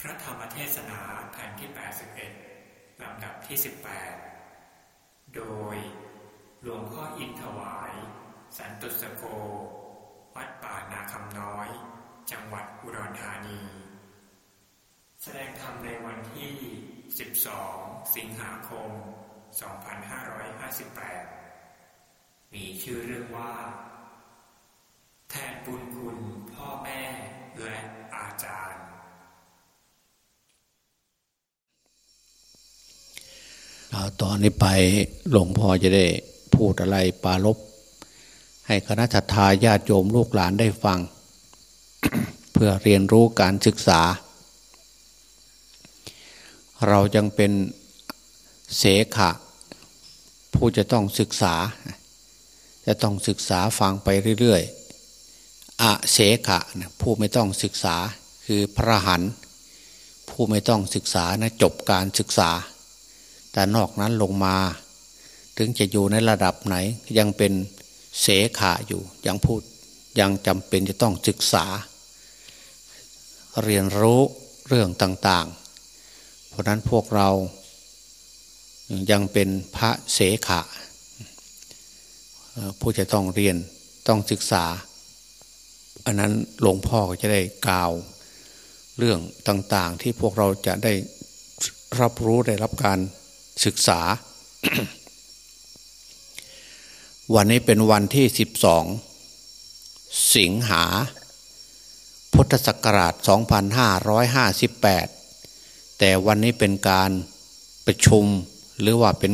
พระธรรมเทศนาแผ่นที่ 81 ลำดับที่ 18 โดยหลวงพ่ออินถวาย สันตุสโก วัดป่านาคำน้อย จังหวัดอุดรธานี แสดงธรรมในวันที่ 12 สิงหาคม 2558 มีชื่อเรื่องว่า แทนบุญคุณพ่อแม่และอาจารย์ เอาตอนนี้ไปหลวงพ่อจะได้พูดอะไรปาลบให้คณะทาญาติโยมลูกหลานได้ฟัง เพื่อเรียนรู้การศึกษา เราจังเป็นเสขะ ผู้จะต้องศึกษา จะต้องศึกษาฟังไปเรื่อยๆอะเสขะนะผู้ไม่ต้องศึกษาคือพระหันผู้ไม่ต้องศึกษานะจบการศึกษา แต่นอกนั้นลงมา ถึงจะอยู่ในระดับไหน ยังเป็นเสขาอยู่ยังพูดยังจำเป็นจะต้องศึกษา เรียนรู้เรื่องต่าง ๆ เพราะนั้นพวกเรายังเป็นพระเสขาผู้จะต้องเรียนต้องศึกษา อันนั้นหลวงพ่อก็จะได้กล่าวเรื่องต่างๆ ที่พวกเราจะได้รับรู้ได้รับการ ศึกษา วันนี้เป็นวันที่12สิงหา พุทธศักราช 2558 แต่วันนี้เป็นการประชุมหรือว่าเป็น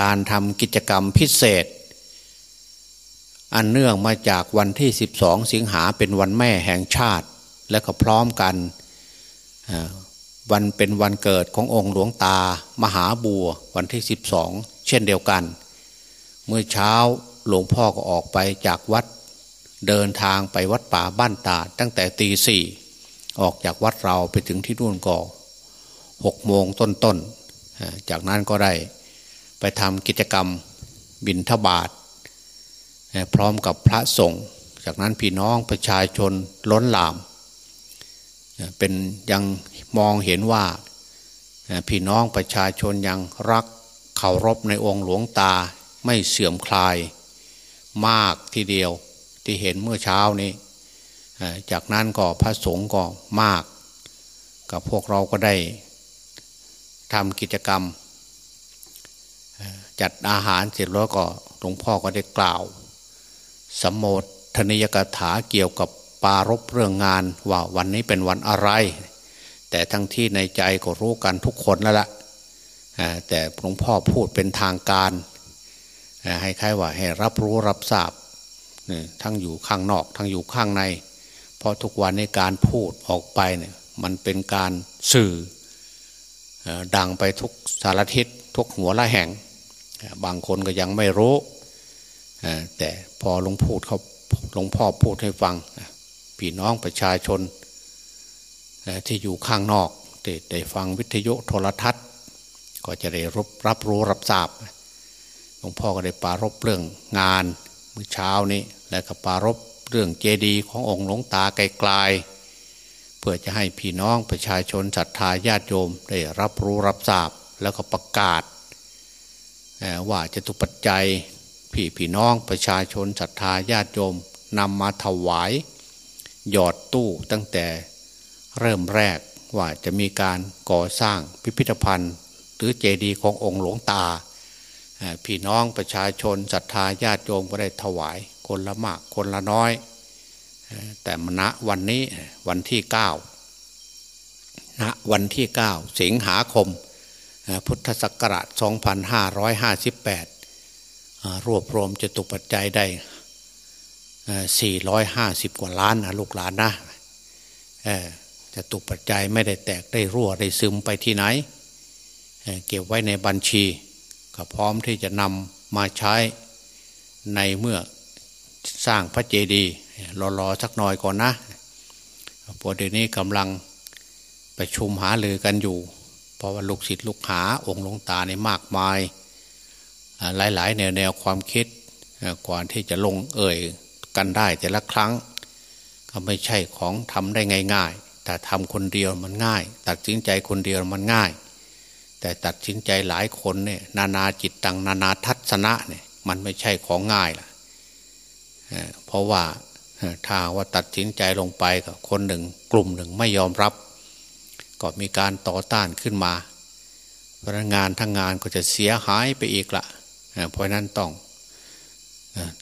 การทำกิจกรรมพิเศษ อันเนื่องมาจากวันที่ 12 สิงหาเป็นวันแม่แห่งชาติ และก็พร้อมกัน วันเป็นวันเกิดขององค์หลวงตามหาบัววันที่ 12 เช่นเดียวกัน เมื่อเช้าหลวงพ่อก็ออกไปจากวัด เดินทางไปวัดป่าบ้านตาตั้งแต่ตีสี่ออกจากวัดเราไปถึงที่นู่นก็หกโมงต้นๆจากนั้นก็ได้ไปทำกิจกรรมบินทบาทพร้อมกับพระสงฆ์จากนั้นพี่น้องประชาชนล้นหลาม เป็นยัง มองเห็นว่าพี่น้องประชาชนยังรักเคารพในองค์หลวงตาไม่เสื่อมคลายมากทีเดียวที่เห็นเมื่อเช้านี้จากนั้นก็พระสงฆ์ก็มาก กับพวกเราก็ได้ทำกิจกรรม จัดอาหารเสร็จแล้วก็หลวงพ่อก็ได้กล่าว สมโภชนิยกถาเกี่ยวกับปารบเรื่องงานว่าวันนี้เป็นวันอะไร แต่ทั้งที่ในใจก็รู้กันทุกคนแล้วละแต่หลวงพ่อพูดเป็นทางการให้ใครว่าให้รับรู้รับทราบทั้งอยู่ข้างนอกทั้งอยู่ข้างใน เพราะทุกวันในการพูดออกไปเนี่ยมันเป็นการสื่อดังไปทุกสารทิศทุกหัวละแห่ง บางคนก็ยังไม่รู้แต่พอหลวงพูดเขาหลวงพ่อพูดให้ฟังพี่น้องประชาชน ที่อยู่ข้างนอกได้ฟังวิทยุโทรทัศน์ ก็จะได้รับรับรู้รับทราบหลวงพ่อก็ได้ปารบเรื่องงานเมื่อเช้านี้และก็ปารบเรื่องเจดีย์ขององค์หลวงตาไกลๆเพื่อจะให้พี่น้องประชาชนศรัทธาญาติโยมได้รับรู้รับทราบแล้วก็ประกาศ ว่าจะตุปัจจัยพี่พี่น้องประชาชนศรัทธาญาติโยมนำมาถวาย หยอดตู้ตั้งแต่ เริ่มแรกว่าจะมีการก่อสร้างพิพิธภัณฑ์ หรือเจดีย์ขององค์หลวงตา พี่น้องประชาชนศรัทธาญาติโยมก็ได้ถวายคนละมากคนละน้อย แต่มณวันนี้วันที่เก้าณวันที่เก้าสิงหาคม พุทธศักราช 2558 รวบรวมจะตุปัจจัยได้สี่ร้อยห้าสิบกว่าล้านนะลูกหลานนะ จะตุปัจจัยไม่ได้แตกได้รั่วได้ซึมไปที่ไหน เก็บไว้ในบัญชี ก็พร้อมที่จะนำมาใช้ในเมื่อสร้างพระเจดีย์รอๆสักหน่อยก่อนนะพอเดี๋ยวนี้กำลังประชุมหาลือกันอยู่ เพราะว่าลูกศิษย์ลูกหาองค์หลวงตาในมากมาย หลายๆ แนวแนวความคิดก่อนที่จะลงเอ่ยกันได้แต่ละครั้ง ก็ไม่ใช่ของทำได้ง่าย แต่ทำคนเดียวมันง่าย ตัดสินใจคนเดียวมันง่าย แต่ตัดสินใจหลายคนเนี่ยนานาจิตตังนานาทัศนะเนี่ยมันไม่ใช่ของง่ายล่ะเพราะว่าถ้าว่าตัดสินใจลงไปกับคนหนึ่งกลุ่มหนึ่งไม่ยอมรับ ก็มีการต่อต้านขึ้นมาพนักงานทั้งงานก็จะเสียหายไปอีกละเพราะนั้นต้อง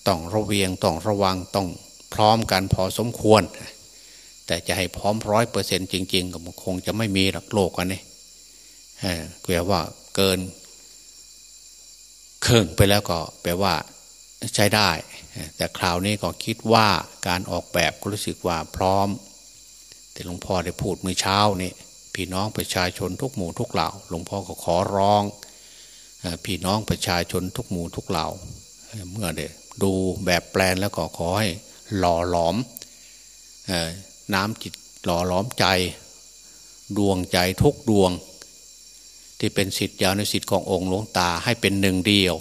ต้องระเวียงต้องระวังต้องพร้อมกันพอสมควร แต่จะให้พร้อมร้อยเปอร์เซ็นจริง ๆ ก็คงจะไม่มีหลักโลกอันนี้เกลียว่าเกินครึ่งไปแล้วก็แปลว่าใช้ได้ แต่คราวนี้ก็คิดว่าการออกแบบก็รู้สึกว่าพร้อม แต่หลวงพ่อได้พูดเมื่อเช้านี้พี่น้องประชาชนทุกหมู่ทุกเหล่า หลวงพ่อก็ขอร้องพี่น้องประชาชนทุกหมู่ทุกเหล่า เมื่อเดดูแบบแปลนแล้วก็ขอให้หล่อหลอม น้ำจิตหล่อหลอมใจ ดวงใจทุกดวง ที่เป็นสิทธิยาวในสิทธิขององค์หลวงตาให้เป็นหนึ่งเดียว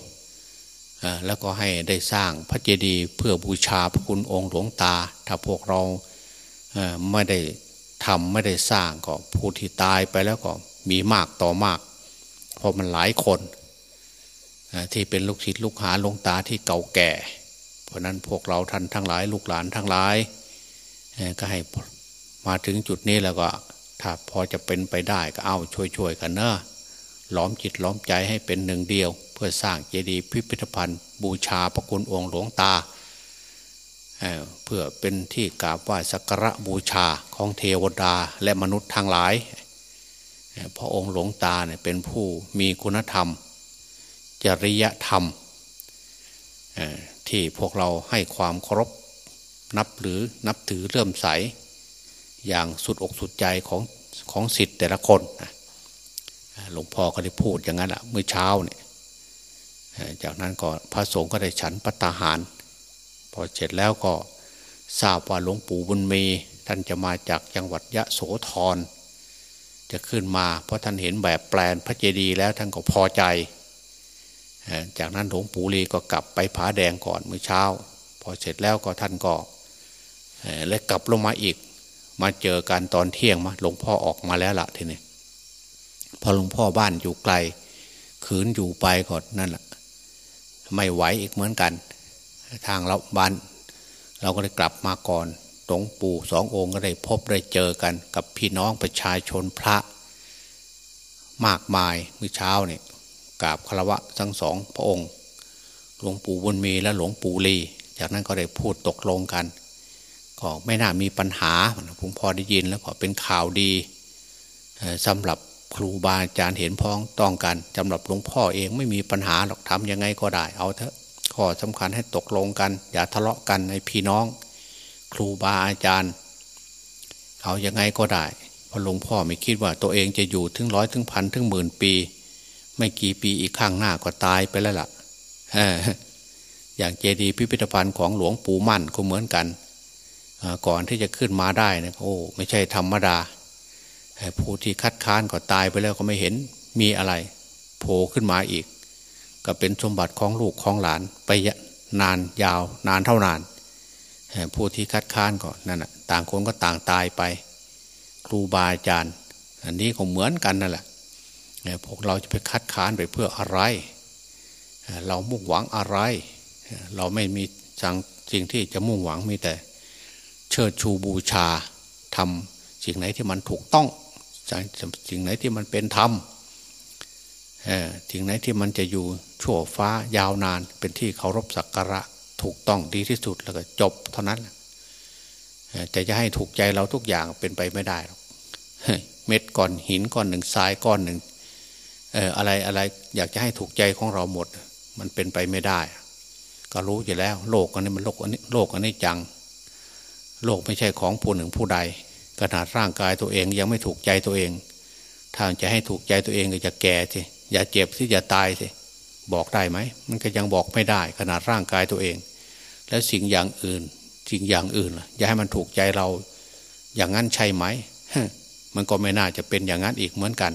แล้วก็ให้ได้สร้างพระเจดีย์เพื่อบูชาพระคุณองค์หลวงตา ถ้าพวกเราไม่ได้ทำไม่ได้สร้างก็ผู้ที่ตายไปแล้วก็มีมากต่อมากเพราะมันหลายคนที่เป็นลูกศิษย์ลูกหาหลวงตาที่เก่าแก่ เพราะนั้นพวกเราท่านทั้งหลาย ลูกหลานทั้งหลาย ก็ให้มาถึงจุดนี้แล้วก็ ถ้าพอจะเป็นไปได้ก็เอาช่วยๆกันเนอะล้อมจิตล้อมใจให้เป็นหนึ่งเดียว เพื่อสร้างเจดีย์พิพิธภัณฑ์ บูชาพระคุณองค์หลวงตาเพื่อเป็นที่กราบไหว้สักการะบูชาของเทวดาและมนุษย์ทั้งหลายพระองค์หลวงตาเนี่ยเป็นผู้มีคุณธรรม จริยธรรมที่พวกเราให้ความเคารพ นับหรือนับถือเลื่มใส อย่างสุดอกสุดใจของของสิทธิ์แต่ละคนหลวงพ่อก็ได้พูดอย่างนั้นแหละเมื่อเช้าเนี่ยจากนั้นก็พระสงฆ์ก็ได้ฉันปัตาหาร พอเสร็จแล้วก็ทราบว่าหลวงปู่บุญมีท่านจะมาจากจังหวัดยะโสธรจะขึ้นมาเพราะท่านเห็นแบบแปลนพระเจดีย์แล้วท่านก็พอใจ จากนั้นหลวงปู่ลีก็กลับไปผาแดงก่อนเมื่อเช้า พอเสร็จแล้วก็ท่านก็ และกลับลงมาอีก มาเจอกันตอนเที่ยงมาหลวงพ่อออกมาแล้วละทีนี้พอหลวงพ่อบ้านอยู่ไกล ขืนอยู่ไปก่อนนั่นแหละไม่ไหวอีกเหมือนกัน ทางเราบ้าน เราก็ได้กลับมาก่อนหลวงปู่สององค์ก็ได้พบได้เจอกัน กับพี่น้องประชาชนพระ มากมายเมื่อเช้าเนี่ยกราบคารวะทั้งสองพระองค์ หลวงปู่บุญมีและหลวงปู่ลี จากนั้นก็ได้พูดตกลงกัน ก็ไม่น่ามีปัญหาผมพอได้ยินแล้วก็เป็นข่าวดีสำหรับครูบาอาจารย์เห็นพ้องต้องกันสำหรับหลวงพ่อเองไม่มีปัญหาหรอกทำยังไงก็ได้ เอาเถอะข้อสำคัญให้ตกลงกัน อย่าทะเลาะกันในพี่น้อง ครูบาอาจารย์เอายังไงก็ได้เพราะหลวงพ่อไม่คิดว่าตัวเองจะอยู่ถึงร้อยถึงพันถึงหมื่นปี ไม่กี่ปีอีกข้างหน้าก็ตายไปแล้วล่ะอย่างเจดีย์พิพิธภัณฑ์ของหลวงปู่มั่นก็เหมือนกัน ก่อนที่จะขึ้นมาได้นะโอ้ไม่ใช่ธรรมดา ผู้ที่คัดค้านก็ตายไปแล้วก็ไม่เห็นมีอะไรโผล่ขึ้นมาอีก ก็เป็นสมบัติของลูกของหลานไปนานยาวนานเท่านาน ผู้ที่คัดค้านก็นั่นแหะต่างคนก็ต่างตายไป ครูบาอาจารย์ อันนี้ก็เหมือนกันนั่นแหละพวกเราจะไปคัดค้านไปเพื่ออะไร เรามุ่งหวังอะไร เราไม่มีสังสิ่งที่จะมุ่งหวังมีแต่ เชิดชูบูชาทำสิ่งไหนที่มันถูกต้องสิ่งไหนที่มันเป็นธรรมสิ่งไหนที่มันจะอยู่ชั่วฟ้ายาวนาน เป็นที่เคารพสักการะถูกต้องดีที่สุดแล้วก็จบเท่านั้นแต่จะให้ถูกใจเราทุกอย่างเป็นไปไม่ได้หรอกเม็ดก้อนหินก้อนหนึ่งทรายก้อนหนึ่งอะไรอะไรอยากจะให้ถูกใจของเราหมด มันเป็นไปไม่ได้ ก็รู้อยู่แล้ว โลกอันนี้มันโลกอันนี้โลกอันนี้จัง โลกไม่ใช่ของผู้หนึ่งผู้ใด ขนาดร่างกายตัวเองยังไม่ถูกใจตัวเอง ถ้าจะให้ถูกใจตัวเองก็จะแก่สิอย่าเจ็บสิอย่าตายสิบอกได้ไหมมันก็ยังบอกไม่ได้ ขนาดร่างกายตัวเอง แล้วสิ่งอย่างอื่น สิ่งอย่างอื่นล่ะอย่าให้มันถูกใจเรา อย่างนั้นใช่ไหมมันก็ไม่น่าจะเป็นอย่างนั้นอีกเหมือนกัน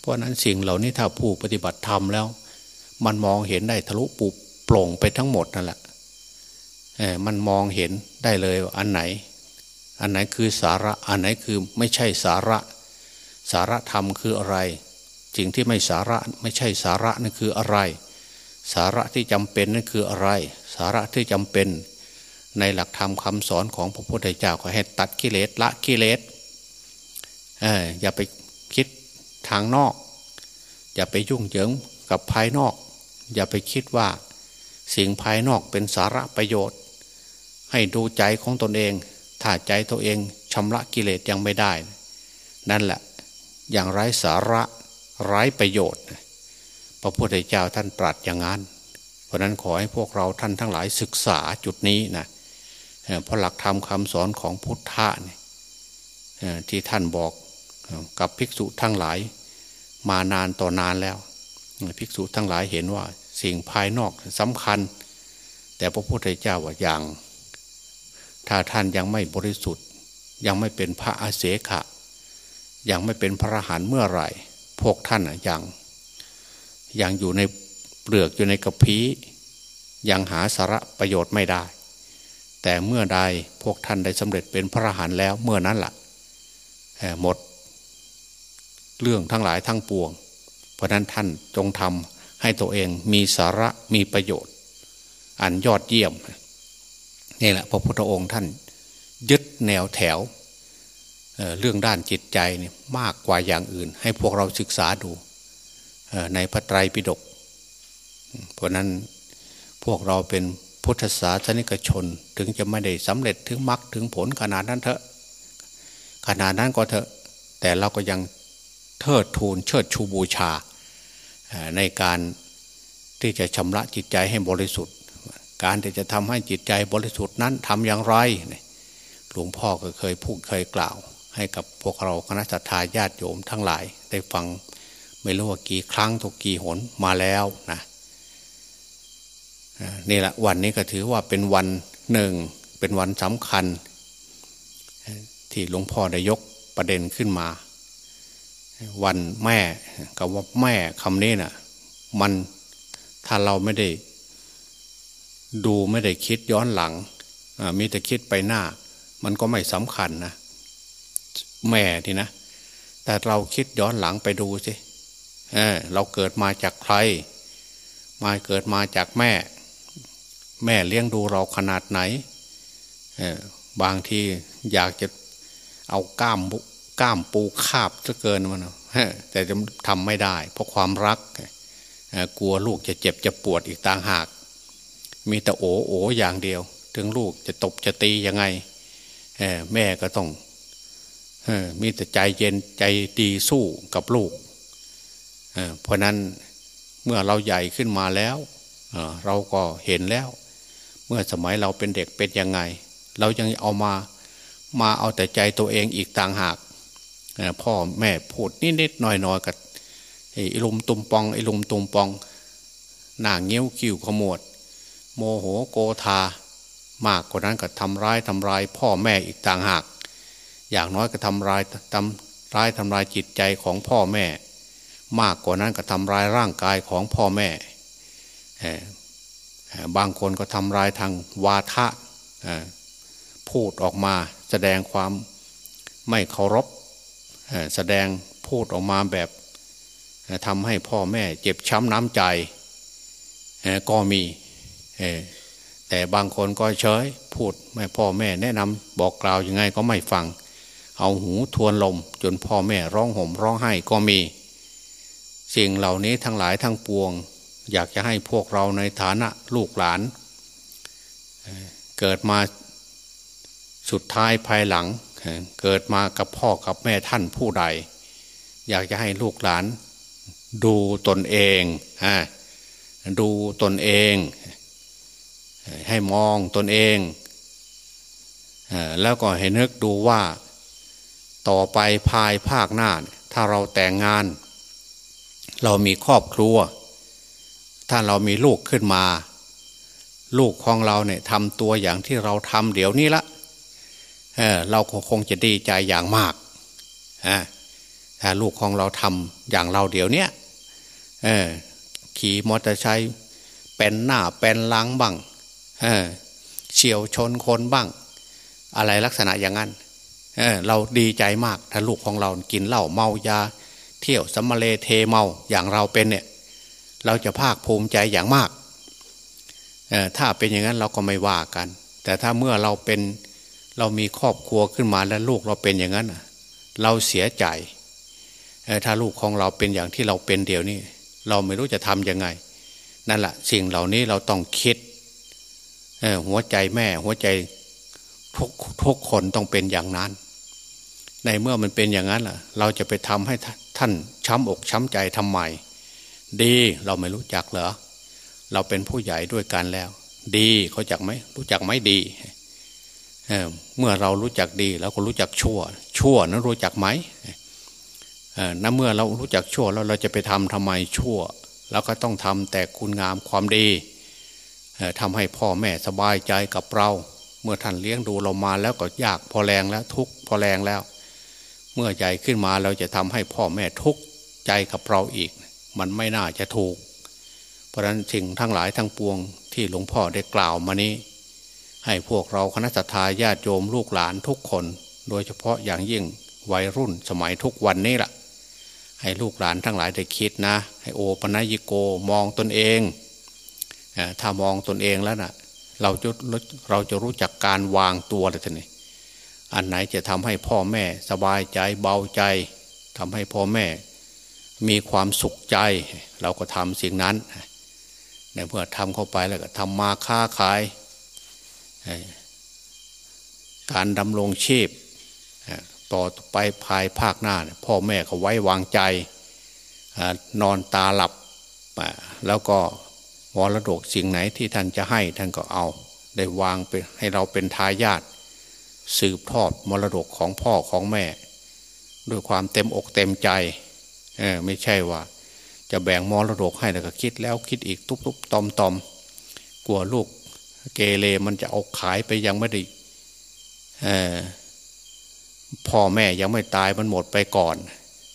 เพราะนั้นสิ่งเหล่านี้ถ้าผู้ปฏิบัติธรรมแล้ว มันมองเห็นได้ทะลุปุโปร่งไปทั้งหมดนั่นแหละ มันมองเห็นได้เลยอันไหน อันไหนคือสาระอันไหนคือไม่ใช่สาระ สาระธรรมคืออะไรสิ่งที่ไม่สาระไม่ใช่สาระนั่นคืออะไร สาระที่จำเป็นนั่นคืออะไร สาระที่จำเป็น ในหลักธรรมคำสอนของพระพุทธเจ้าก็ให้ตัดกิเลสละกิเลสอย่าไปคิดทางนอก อย่าไปยุ่งเหยิงกับภายนอก อย่าไปคิดว่าสิ่งภายนอกเป็นสาระประโยชน์ ให้ดูใจของตนเอง ถ้าใจตัวเองชำระกิเลสยังไม่ได้ นั่นแหละอย่างไร้สาระไร้ประโยชน์ พระพุทธเจ้าท่านตรัสอย่างนั้น เพราะนั้นขอให้พวกเราท่านทั้งหลายศึกษาจุดนี้นะเพราะหลักธรรมคำสอนของพุทธะนี่ที่ท่านบอกกับภิกษุทั้งหลาย มานานต่อนานแล้ว ภิกษุทั้งหลายเห็นว่าสิ่งภายนอกสำคัญ แต่พระพุทธเจ้าว่าอย่าง ถ้าท่านยังไม่บริสุทธิ์ ยังไม่เป็นพระอาเสขะ ยังไม่เป็นพระหันเมื่อไหร่ พวกท่านยัง ยังอยู่ในเปลือกอยู่ในกระพี้ยังหาสาระประโยชน์ไม่ได้ แต่เมื่อใดพวกท่านได้สำเร็จเป็นพระหันแล้วเมื่อนั้นละ่ะหมด เรื่องทั้งหลายทั้งปวง เพราะนั้นท่านจงทำให้ตัวเองมีสาระมีประโยชน์ อันยอดเยี่ยม นี่แหละพระพุทธองค์ท่านยึดแนวแถวเรื่องด้านจิตใจนี่มากกว่าอย่างอื่น ให้พวกเราศึกษาดูในพระไตรปิฎกเพราะนั้นพวกเราเป็นพุทธศาสนิกชนถึงจะไม่ได้สำเร็จถึงมรรคถึงผลขนาดนั้นเถอะขนาดนั้นก็เถอะ แต่เราก็ยังเทิดทูนเชิดชูบูชาในการที่จะชำระจิตใจให้บริสุทธิ์ การที่จะทำให้จิตใจบริสุทธิ์นั้นทำอย่างไรหลวงพ่อก็เคยพูดเคยกล่าว ให้กับพวกเราคณะสัตยาญาติโยมทั้งหลาย ได้ฟังไม่รู้ว่ากี่ครั้งทุกกี่หนมาแล้วนะนี่แหละวันนี้ก็ถือว่าเป็นวันหนึ่งเป็นวันสำคัญ ที่หลวงพ่อได้ยกประเด็นขึ้นมา วันแม่กับว่าแม่คำนี้นะ่ะ มันถ้าเราไม่ได้ ดูไม่ได้คิดย้อนหลังมีแต่คิดไปหน้า มันก็ไม่สำคัญนะ แม่ทีนะ แต่เราคิดย้อนหลังไปดูสิเเราเกิดมาจากใคร มาเกิดมาจากแม่ แม่เลี้ยงดูเราขนาดไหน บางทีอยากจะเอาก้ามก้ามปูคาบจะเกินมันแต่จะทำไม่ได้ เพราะความรักกลัวลูกจะเจ็บจะปวดอีกต่างหาก มีแต่โอโออย่างเดียว ถึงลูกจะตบจะตียังไงแม่ก็ต้องมีแต่ใจเย็นใจดีสู้กับลูกเเพราะนั้นเมื่อเราใหญ่ขึ้นมาแล้วเราก็เห็นแล้ว เมื่อสมัยเราเป็นเด็กเป็นยังไง เรายังเอามามาเอาแต่ใจตัวเองอีกต่างหากพ่อแม่พูดนิดๆหน่อยๆกับไอ้ลุมตุมปองไอ้ลุมตุมปองหน้าเงี้ยวคิ้วขมวด โมโหโกธามากกว่านั้นก็ทำร้ายทำลายพ่อแม่อีกต่างหาก อย่างน้อยก็ทำลายทำร้ายทำลายจิตใจของพ่อแม่ มากกว่านั้นก็ทำลายร่างกายของพ่อแม่บางคนก็ทำลายทางวาทะพูดออกมาแสดงความไม่เคารพแสดงพูดออกมาแบบทำให้พ่อแม่เจ็บช้ำน้ำใจก็มี แต่บางคนก็เฉยพูดไม่พ่อแม่แนะนำบอกกล่าวยังไงก็ไม่ฟัง เอาหูทวนลม จนพ่อแม่ร้องห่มร้องไห้ก็มี สิ่งเหล่านี้ทั้งหลายทั้งปวง อยากจะให้พวกเราในฐานะลูกหลาน เกิดมาสุดท้ายภายหลัง เกิดมากับพ่อกับแม่ท่านผู้ใด อยากจะให้ลูกหลาน ดูตนเองดูตนเอง ให้มองตนเองแล้วก็ให้นึกดูว่าต่อไปภายภาคหน้า ถ้าเราแต่งงาน เรามีครอบครัว ถ้าเรามีลูกขึ้นมา ลูกของเราเนี่ยทำตัวอย่างที่เราทำเดี๋ยวนี้ละเเราคงจะดีใจอย่างมากถ้าลูกของเราทำอย่างเราเดี๋ยวนี้ขี่มอเตอร์ไซค์เป็นหน้าเป็นหลังบ้าง เฉียวชนคนบ้าง อะไรลักษณะอย่างนั้นเเราดีใจมากถ้าลูกของเรากินเหล้าเมายา เที่ยวสมเลเทเมาอย่างเราเป็นเนี่ย เราจะภาคภูมิใจอย่างมากถ้าเป็นอย่างนั้นเราก็ไม่ว่ากัน แต่ถ้าเมื่อเราเป็นเรามีครอบครัวขึ้นมาแล้วลูกเราเป็นอย่างนั้นเราเสียใจถ้าลูกของเราเป็นอย่างที่เราเป็นเดี๋ยวนี้ เราไม่รู้จะทำยังไง นั่นแหละสิ่งเหล่านี้เราต้องคิด หัวใจแม่ หัวใจทุกทุกคนต้องเป็นอย่างนั้น ในเมื่อมันเป็นอย่างนั้นล่ะ เราจะไปทำให้ท่านช้ำอกช้ำใจทำไมดีเราไม่รู้จักเหรอเราเป็นผู้ใหญ่ด้วยกันแล้ว ดีเขาจักไหมรู้จักไหมดีเเมื่อเรารู้จักดีเราก็รู้จักชั่ว ชั่วนั้นรู้จักไหมนั่นเมื่อเรารู้จักชั่วแล้วเราจะไปทำทำไมชั่วเราก็ต้องทำแต่คุณงามความดี ทำให้พ่อแม่สบายใจกับเรา เมื่อท่านเลี้ยงดูเรามาแล้วก็ยากพอแรงแล้วทุกพอแรงแล้ว เมื่อใหญ่ขึ้นมาเราจะทำให้พ่อแม่ทุกใจกับเราอีก มันไม่น่าจะถูก เพราะฉะนั้นสิ่งทั้งหลายทั้งปวงที่หลวงพ่อได้กล่าวมานี้ ให้พวกเราคณะทาญาติโยมลูกหลานทุกคน โดยเฉพาะอย่างยิ่งวัยรุ่นสมัยทุกวันนี้ละ่ะ ให้ลูกหลานทั้งหลายได้คิดนะ ให้โอปนัยิโกมองตนเอง ถ้ามองตนเองแล้วนะ่ะ เราจะเราจะรู้จักการวางตัวเลยท่านนี่อันไหนจะทำให้พ่อแม่สบายใจเบาใจทำให้พ่อแม่ มีความสุขใจ เราก็ทำสิ่งนั้นในเพื่อทำเข้าไปแล้วก็ทำมาค้าขาย การดำรงชีพต่อไปภายภาคหน้า พ่อแม่เขาไว้วางใจ นอนตาหลับแล้วก็ มรดกสิ่งไหนที่ท่านจะให้ท่านก็เอา ได้วางไปให้เราเป็นทายาทสืบทอดมรดกของพ่อของแม่ ด้วยความเต็มอกเต็มใจไม่ใช่ว่า จะแบ่งมรดกให้แต่ก็คิดแล้วคิดอีกทุบทุบตอมตอมกลัวลูกเกเรมันจะเอาขายไปยังไม่ได้พ่อแม่ยังไม่ตายมันหมดไปก่อน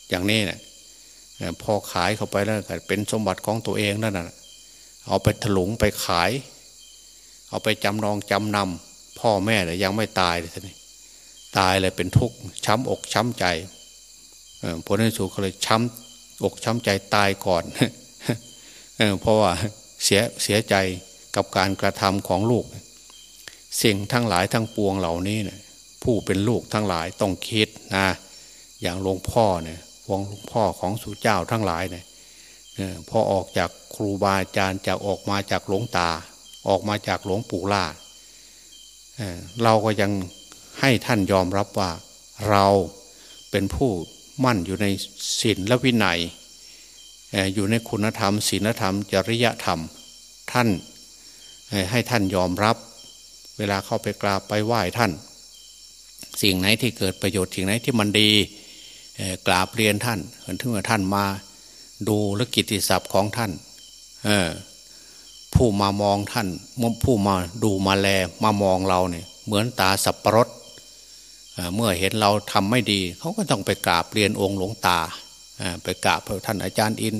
อย่างนี้เนะี่ยพอขายเข้าไปแล้วก็เป็นสมบัติของตัวเองนั่นนะ เอาไปถลุงไปขาย เอาไปจำนองจำนำพ่อแม่เลยยังไม่ตายเลยทีนี้ตายเลยเป็นทุกข์ช้ำอกช้ำใจผลในสุดเขาเลยช้ำอกช้ำใจตายก่อนเพราะว่าเสียเสียใจกับการกระทำของลูก สิ่งทั้งหลายทั้งปวงเหล่านี้เนี่ยผู้เป็นลูกทั้งหลายต้องคิดนะอย่างหลวงพ่อเนี่ยวงหลวงพ่อของสุเจ้าทั้งหลายเนี่ย พอออกจากครูบาอาจารย์จะออกมาจากหลวงตา ออกมาจากหลวงปู่ล่าเราก็ยังให้ท่านยอมรับว่าเราเป็นผู้มั่นอยู่ในศีลและวินัย อยู่ในคุณธรรมศีลธรรม จริยธรรม ท่านให้ท่านยอมรับ เวลาเข้าไปกราบไปไหว้ท่าน สิ่งไหนที่เกิดประโยชน์สิ่งไหนที่มันดีกราบเรียนท่านถึงเมื่อท่านมา ดูและกิตติศัพท์ของท่านผู้มามองท่านผู้มาดูมาแลมามองเราเนี่ย เหมือนตาสับปะรดเมื่อเห็นเราทำไม่ดี เขาก็ต้องไปกราบเรียนองค์หลวงตาไปกราบท่านอาจารย์อิน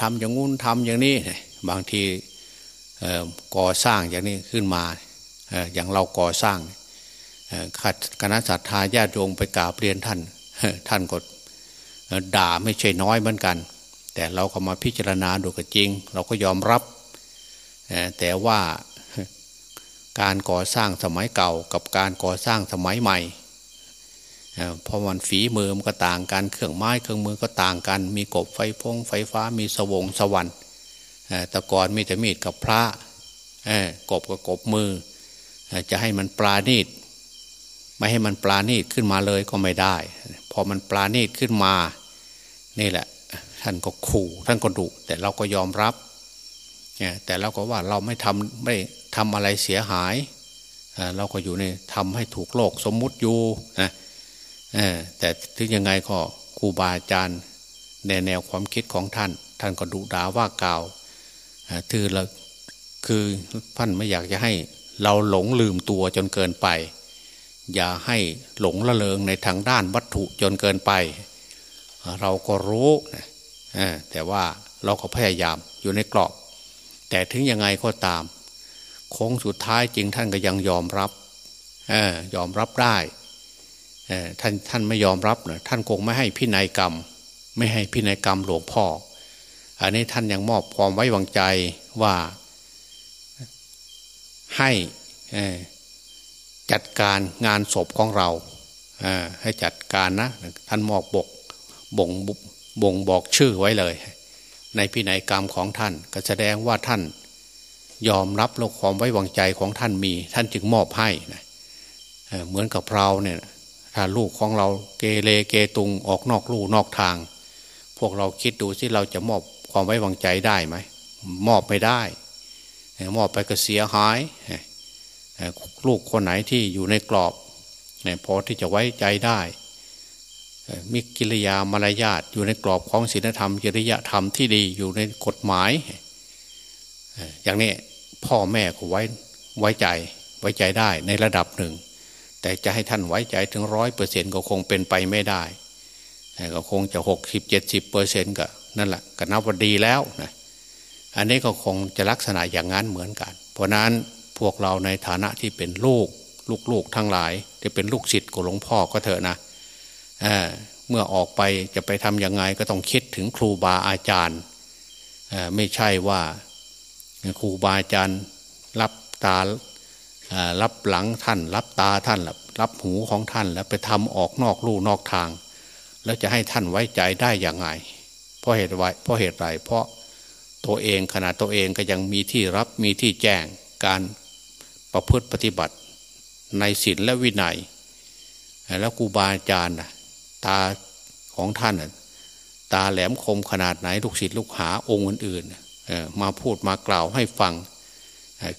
ทำอย่างงู้นทำอย่างนี้บางทีก่อสร้างอย่างนี้ขึ้นมาอย่างเราก่อสร้างขัดคณะสัตยาญาติโยมไปกราบเรียนท่านท่านก็ด่าไม่ใช่น้อยเหมือนกัน แต่เราก็มาพิจารณาดูก็จริง เราก็ยอมรับ แต่ว่าการก่อสร้างสมัยเก่ากับการก่อสร้างสมัยใหม่เพราะมันฝีมือมันก็ต่างกัน เครื่องไม้เครื่องมือก็ต่างกัน มีกบไฟพงไฟฟ้ามีสวงสวรรค์แต่ก่อนมีแต่มีดกับพระกบกับกบมือ จะให้มันปลาณีตไม่ให้มันปลาณีตขึ้นมาเลยก็ไม่ได้ พอมันปลาณีตขึ้นมา นี่แหละ ท่านก็ขู่ท่านก็ดุแต่เราก็ยอมรับแต่เราก็ว่าเราไม่ทำไม่ทำอะไรเสียหาย เราก็อยู่ในทำให้ถูกโลกสมมุติอยู่นะแต่ถึงยังไงก็ครูบาอาจารย์ในแนวความคิดของท่าน ท่านก็ดุด่าว่ากล่าวคือเราคือท่านไม่อยากจะให้เราหลงลืมตัวจนเกินไป อย่าให้หลงละเลงในทางด้านวัตถุจนเกินไป เราก็รู้นะ แต่ว่าเราก็พยายามอยู่ในกรอบ แต่ถึงยังไงก็ตาม โค้งสุดท้ายจริงท่านก็ยังยอมรับยอมรับได้ท่านท่านไม่ยอมรับนะท่านคงไม่ให้พินัยกรรม ไม่ให้พินัยกรรมหลวงพ่อ อันนี้ท่านยังมอบความไว้วางใจว่าให้จัดการงานศพของเราให้จัดการนะท่านมอบบกบ่ง บ่งบอกชื่อไว้เลย ในพินัยกรรมของท่าน ก็แสดงว่าท่าน ยอมรับและความไว้วางใจของท่านมี ท่านจึงมอบให้นะเหมือนกับเราเนี่ยถ้าลูกของเราเกเรเกตุงออกนอกลู่นอกทาง พวกเราคิดดูที่เราจะมอบความไว้วางใจได้ไหมมอบไม่ได้มอบไปก็เสียหายลูกคนไหนที่อยู่ในกรอบพอที่จะไว้ใจได้ มีกิริยามารยาทอยู่ในกรอบของศีลธรรมจริยธรรมที่ดีอยู่ในกฎหมาย อย่างนี้พ่อแม่ก็ไว้ไว้ใจไว้ใจได้ในระดับหนึ่ง แต่จะให้ท่านไว้ใจถึงร้อยเปอร์เซ็นก็คงเป็นไปไม่ได้ก็คงจะหกสิบเจ็ดสิบเปอร์เซ็นก็นั่นแหละก็นับว่าดีแล้วนะอันนี้ก็คงจะลักษณะอย่างนั้นเหมือนกัน เพราะนั้นพวกเราในฐานะที่เป็นลูกลูกๆทั้งหลายจะเป็นลูกศิษย์ของหลวงพ่อก็เถอะนะเเมื่อออกไปจะไปทำยังไงก็ต้องคิดถึงครูบาอาจารย์ไม่ใช่ว่าครูบาอาจารย์รับตารับหลังท่าน รับตาท่านรับหูของท่านแล้วไปทำออกนอกลู่นอกทาง แล้วจะให้ท่านไว้ใจได้อย่างไงเพราะเหตุไรเพราะเหตุไรเพราะตัวเองขณะตัวเองก็ยังมีที่รับมีที่แจ้งการประพฤติปฏิบัติในศีลและวินัย แล้วครูบาอาจารย์ ตาของท่านตาแหลมคมขนาดไหนลูกศิษย์ลูกหาองค์อื่นๆมาพูดมากล่าวให้ฟัง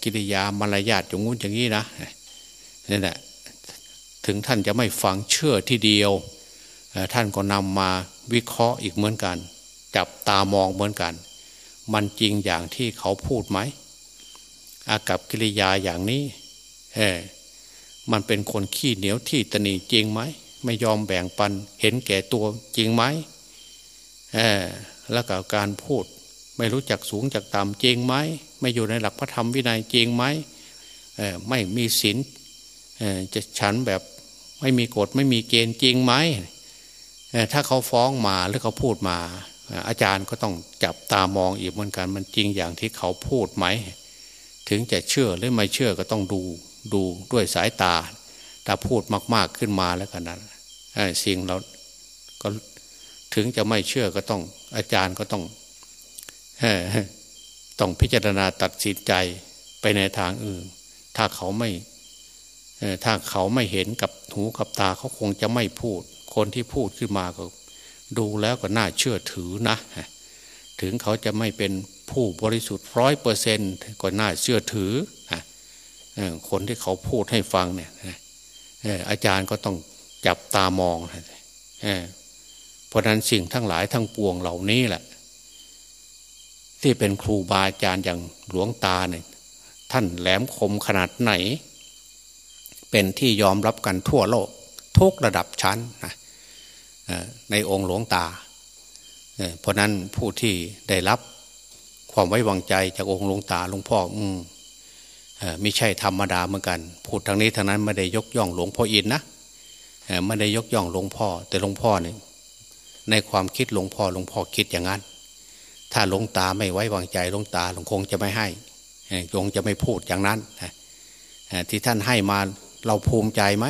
กิริยามารยาทอย่างงู้นอย่างนี้นะนี่แหละถึงท่านจะไม่ฟังเชื่อที่เดียว ท่านก็นำมาวิเคราะห์อีกเหมือนกัน จับตามองเหมือนกัน มันจริงอย่างที่เขาพูดไหม อากับกิริยาอย่างนี้เอมันเป็นคนขี้เหนียวที่ตนีจริงไหม ไม่ยอมแบ่งปัน เห็นแก่ตัวจริงไหมแล้วกับการพูด ไม่รู้จักสูงจักต่ำจริงไหมไม่อยู่ในหลักพระธรรมวินัยจริงไหมไม่มีศีลจะฉันแบบไม่มีกฎไม่มีเกณฑ์จริงไหมถ้าเขาฟ้องมาหรือเขาพูดมา อาจารย์ก็ต้องจับตามองอีกเหมือนกันมันจริงอย่างที่เขาพูดไหม ถึงจะเชื่อหรือไม่เชื่อก็ต้องดูดูด้วยสายตา ถ้าพูดมาก ๆขึ้นมาแล้วกันนั้น สิ่งเราก็ถึงจะไม่เชื่อก็ต้อง อาจารย์ก็ต้องต้องพิจารณาตัดสินใจไปในทางอื่น ถ้าเขาไม่ถ้าเขาไม่เห็นกับหูกับตาเขาคงจะไม่พูด คนที่พูดขึ้นมาก็ ดูแล้วก็น่าเชื่อถือนะ ถึงเขาจะไม่เป็นผู้บริสุทธิ์ร้อยเปอร์เซนต์ก็น่าเชื่อถือคนที่เขาพูดให้ฟังเนี่ยอาจารย์ก็ต้อง จับตามองเพราะนั้นสิ่งทั้งหลายทั้งปวงเหล่านี้แหละ ที่เป็นครูบาอาจารย์อย่างหลวงตาเนี่ยท่านแหลมคมขนาดไหน เป็นที่ยอมรับกันทั่วโลก ทุกระดับชั้นนะในองค์หลวงตา เพราะนั้นผู้ที่ได้รับความไว้วางใจจากองค์หลวงตาหลวงพ่ออืมไม่ใช่ธรรมดาเหมือนกัน พูดทางนี้ทางนั้นไม่ได้ยกย่องหลวงพ่ออินนะ ไม่ได้ยกย่องหลวงพ่อ แต่หลวงพ่อเนี่ยในความคิดหลวงพ่อหลวงพ่อคิดอย่างนั้น ถ้าหลวงตาไม่ไว้วางใจหลวงตาหลวงคงจะไม่ให้หลวงจะไม่พูดอย่างนั้นที่ท่านให้มาเราภูมิใจไหม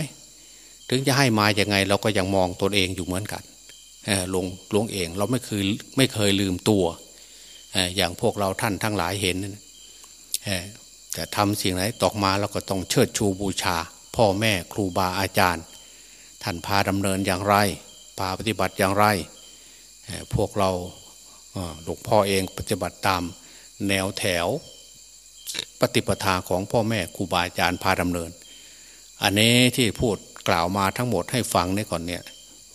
ถึงจะให้มาอย่างไงเราก็ยังมองตนเองอยู่เหมือนกันหลวงหลวงเองเราไม่เคยไม่เคยลืมตัวอย่างพวกเราท่านทั้งหลายเห็นแต่ทำสิ่งไหนตกมาเราก็ต้องเชิดชูบูชา พ่อแม่ครูบาอาจารย์ ท่านพาดำเนินอย่างไร พาปฏิบัติอย่างไร พวกเราหลวงพ่อเองปฏิบัติตามแนวแถว ปฏิปทาของพ่อแม่ครูบาอาจารย์พาดำเนิน อันนี้ที่พูดกล่าวมาทั้งหมดให้ฟังนี่ก่อนเนี่ย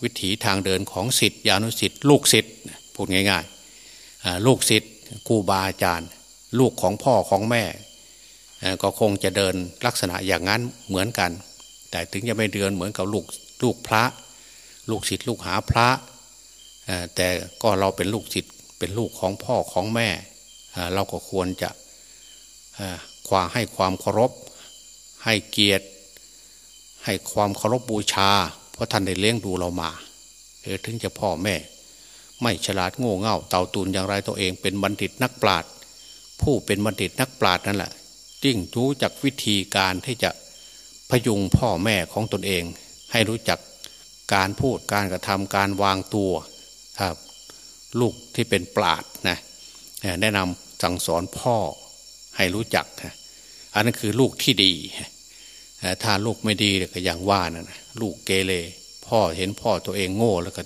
วิถีทางเดินของสิทธิอนุสิทธิลูกสิทธิ์พูดง่ายๆลูกสิทธิ์ครูบาอาจารย์ ลูกของพ่อของแม่ ก็คงจะเดินลักษณะอย่างนั้นเหมือนกัน แต่ถึงจะไม่เดินเหมือนกับลูก ลูกพระ ลูกศิษย์ลูกหาพระแต่ก็เราเป็นลูกศิษย์เป็นลูกของพ่อของแม่ เราก็ควรจะความให้ความเคารพ ให้เกียรติ ให้ความเคารพบูชา เพราะท่านได้เลี้ยงดูเรามาเออถึงจะพ่อแม่ ไม่ฉลาดโง่เง่าเต่าตูนอย่างไรตัวเองเป็นบัณฑิตนักปราชญ์ผู้เป็นบัณฑิตนักปราชญ์นั่นแหละยิ่งรู้จักวิธีการที่จะพยุงพ่อแม่ของตนเอง ให้รู้จักการพูดการกระทำการวางตัวครับลูกที่เป็นปราชญ์นะแนะนำสั่งสอนพ่อให้รู้จักอันนั้นคือลูกที่ดี ถ้าลูกไม่ดีก็อย่างว่านะลูกเกเรพ่อเห็นพ่อตัวเองโง่แล้วก็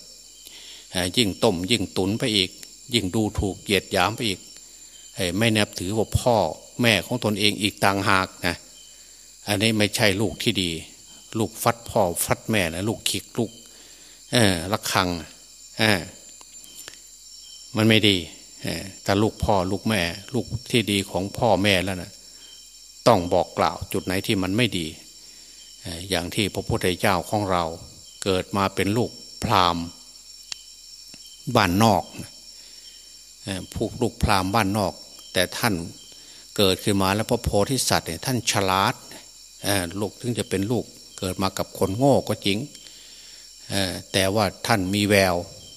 ยิ่งต้มยิ่งตุนไปอีก ยิ่งดูถูกเกียดยามไปอีกไม่นับถือว่าพ่อแม่ของตนเองอีกต่างหากนะอันนี้ไม่ใช่ลูกที่ดี ลูกฟัดพ่อฟัดแม่นะลูกขิกลูกรักคังมันไม่ดีแต่ลูกพ่อลูกแม่ ลูกที่ดีของพ่อแม่แล้วนะต้องบอกกล่าวจุดไหนที่มันไม่ดี อย่างที่พระพุทธเจ้าของเรา เกิดมาเป็นลูกพราหมณ์บ้านนอกพวกลูกพราหมณ์บ้านนอก แต่ท่านเกิดขึ้นมาแล้วพระโพธิสัตว์เนี่ยท่านฉลาดลูกถึงจะเป็นลูก เกิดมากับคนโง่ก็จริงแต่ว่าท่านมีแวว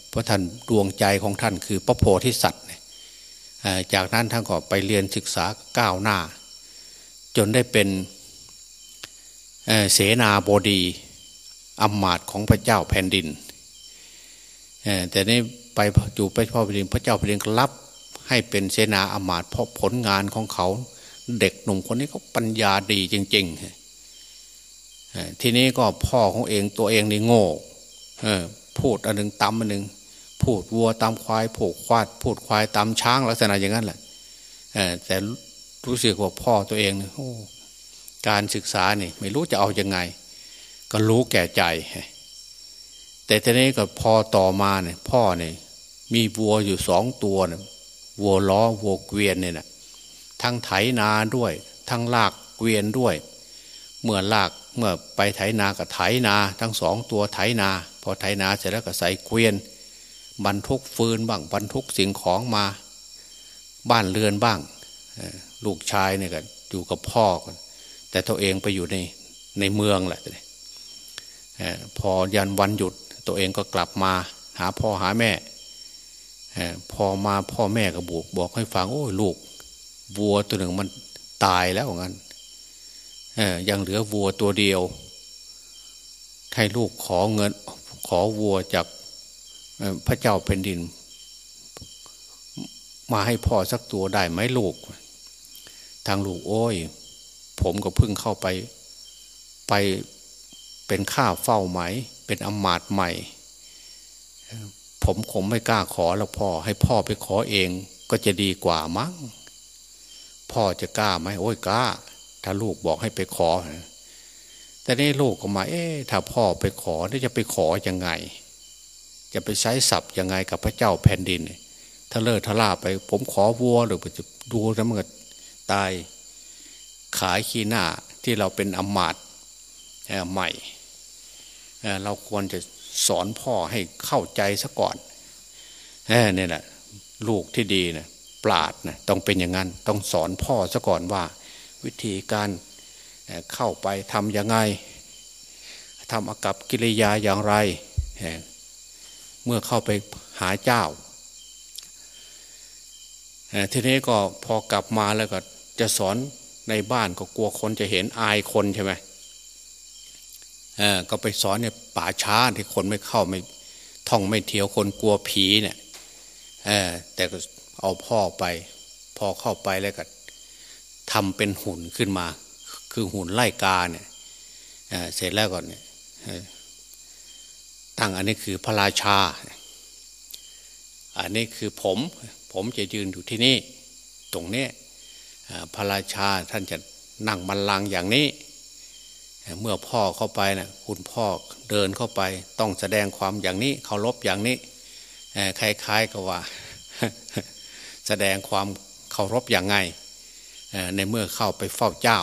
เพราะท่านดวงใจของท่านคือพระโพธิสัตว์จากนั้นท่านก็ไปเรียนศึกษาก้าวหน้า จนได้เป็นเสนาบดีอำมาตย์ของพระเจ้าแผ่นดินแต่นี้ไปอยู่ไปพ่อแผ่นดิน พระเจ้าแผ่นดินรับให้เป็นเสนาอำมาตย์เพราะผลงานของเขาเด็กหนุ่มคนนี้เขาปัญญาดีจริง ๆ ทีนี้ก็พ่อของเองตัวเองนี่โง่พูดอันหนึ่งตำอันหนึ่งพูดวัวตามควายผูกควาด พูดควายตามช้างลักษณะอย่างนั้นแหละแต่รู้สึกว่าพ่อตัวเองโอ้การศึกษานี่ไม่รู้จะเอาอยัางไง ก็รู้แก่ใจ แต่ทีนี้ก็พอต่อมาเนี่ยพ่อเนี่ยมีวัวอยู่สองตัวเนี่ยวัวล้อวัวเกวียนเนี่ยนะทั้งไถนาด้วย ทั้งลากเกวียนด้วย เมื่อลาก เมื่อไปไถนากับไถนา ทั้งสองตัวไถนา พอไถนาเสร็จแล้วก็ใส่เกวียน บรรทุกฟืนบ้างบรรทุกสิ่งของมา บ้านเรือนบ้าง ลูกชายเนี่ยก็อยู่กับพ่อกันแต่ตัวเองไปอยู่ในในเมืองแหละพอยันวันหยุดตัวเองก็กลับมา หาพ่อหาแม่พอมาพ่อแม่ก็บอกบอกให้ฟังโอ้ยลูกวัวตัวหนึ่งมันตายแล้วงั้น ยังเหลือวัวตัวเดียวให้ลูกขอเงินขอวัวจากพระเจ้าแผ่นดิน มาให้พ่อสักตัวได้ไหมลูก ทางลูกโอ้ย ผมก็เพิ่งเข้าไป ไปเป็นข้าเฝ้าไหม เป็นอมาตใหม่ ผมคงไม่กล้าขอแล้วพ่อ ให้พ่อไปขอเองก็จะดีกว่ามั้งพ่อจะกล้าไหมโอ้ยกล้า ถ้าลูกบอกให้ไปขอ แต่นี่ลูกก็มา เอ๊ะถ้าพ่อไปขอนี่จะไปขอยังไง จะไปใช้ศัพท์ยังไงกับพระเจ้าแผ่นดิน ถ้าเลิศทลาไป ผมขอวัวหรือจะดูแล้วมันตายขายขี้หน้าที่เราเป็นอมาตใหม่เราควรจะสอนพ่อให้เข้าใจซะก่อนนี่แหละลูกที่ดีนะปราดนะต้องเป็นอย่างนั้น ต้องสอนพ่อซะก่อนว่า วิธีการเข้าไปทำยังไงทำอากับกิริยาอย่างไร เมื่อเข้าไปหาเจ้าทีนี้ก็พอกลับมาแล้วก็จะสอนในบ้านก็กลัวคนจะเห็นอายคนใช่ไหมก็ไปสอนเนี่ยป่าช้าที่คนไม่เข้าไม่ท่องไม่เที่ยวคนกลัวผีเนี่ยแต่ก็เอาพ่อไป พอเข้าไปแล้วก็ ทำเป็นหุ่นขึ้นมา คือหุ่นไล่กาเนี่ยเสร็จแล้วก่อนเนี่ยตั้งอันนี้คือพระราชา อันนี้คือผม ผมจะยืนอยู่ที่นี่ ตรงนี้พระราชาท่านจะนั่งบัลลังก์อย่างนี้ เมื่อพ่อเข้าไปนะคุณพ่อเดินเข้าไปต้องแสดงความอย่างนี้เคารพอย่างนี้คล้ายๆกับว่า แสดงความเคารพอย่างไง ในเมื่อเข้าไปเฝ้าเจ้า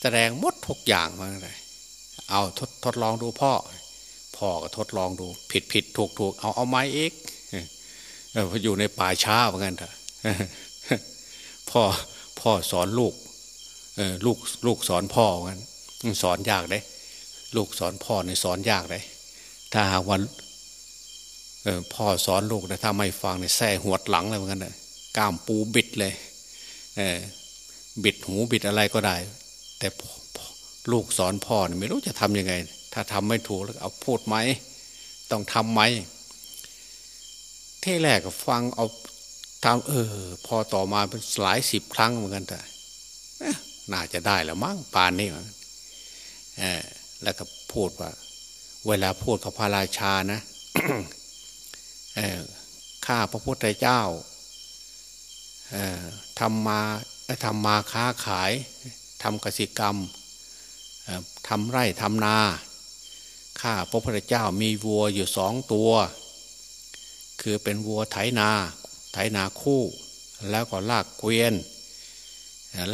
แสดงมดทุกอย่างมาเลยเอาทดทดลองดูพ่อ พ่อก็ทดลองดู ผิดผิดถูกถูกเอาเอาไม้เอกอยู่ในป่าช้าเหมือนกันเถอะพ่อพ่อสอนลูกลูกลูกสอนพ่อกันสอนยากเลยลูกสอนพ่อในสอนยากเลยถ้าหากว่าพ่อสอนลูกนะถ้าไม่ฟังเนี่ยแส่หัวหลังอะไรเหมือนกันเลยก้ามปูบิดเลย บิดหูบิดอะไรก็ได้ แต่ลูกสอนพ่อเนี่ยไม่รู้จะทำยังไง ถ้าทำไม่ถูกแล้วเอาพูดไหม ต้องทำไหมที่แรกก็ฟังเอาทำเออ พอต่อมาเป็นหลายสิบครั้งเหมือนกันแต่น่าจะได้แล้วมั้งปานนี้เออแล้วก็พูดว่า เวลาพูดกับพระราชานะข้าพระพุทธเจ้า ทำมาทำมาค้าขายทำกสิกรรมทำไร่ทำนาข้าพระพุทธเจ้ามีวัวอยู่สองตัว คือเป็นวัวไถนาไถนาคู่ แล้วก็ลากเกวียน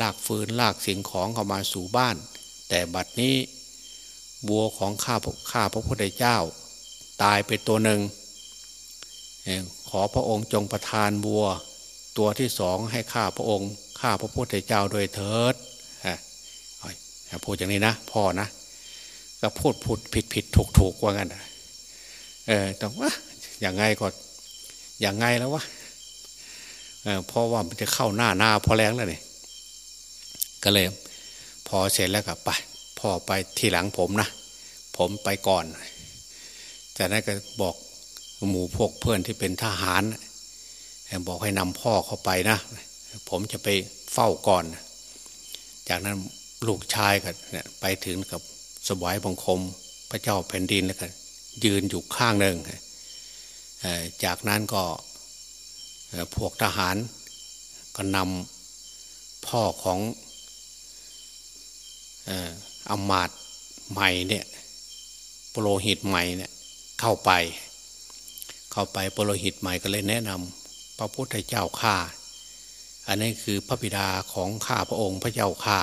ลากฟืนลากสิ่งของเข้ามาสู่บ้าน แต่บัดนี้วัวของข้าข้าพระพุทธเจ้า ตายไปตัวหนึ่งขอพระองค์จงประทานวัว ตัวที่สองให้ข้าพระองค์ข้าพระพุทธเจ้าโดยเถิดพูดอย่างนี้นะพ่อนะก็พูดพูดผิดผิดถูกถูกว่างั้นเออแต่ว่าอย่างไงก็อย่างไงแล้ววะเออเพราะว่ามันจะเข้าหน้าหน้าพอแรงแล้วเนี่ยก็เลยพอเสร็จแล้วก็ไปพ่อไปทีหลังผมนะผมไปก่อนจากนั้นก็บอกหมู่พวกเพื่อนที่เป็นทหาร บอกให้นำพ่อเข้าไปนะ ผมจะไปเฝ้าก่อน จากนั้นลูกชายกันเนี่ยไปถึงกับสบายบังคมพระเจ้าแผ่นดินแล้วกันยืนอยู่ข้างหนึ่ง จากนั้นก็พวกทหารก็นำพ่อของอามาตใหม่เนี่ยโปรหิตใหม่เนี่ยเข้าไป เข้าไปโปรหิตใหม่ก็เลยแนะนำ พระพุทธเจ้าข้าอันนี้คือพระบิดาของข้าพระองค์พระเจ้าข้า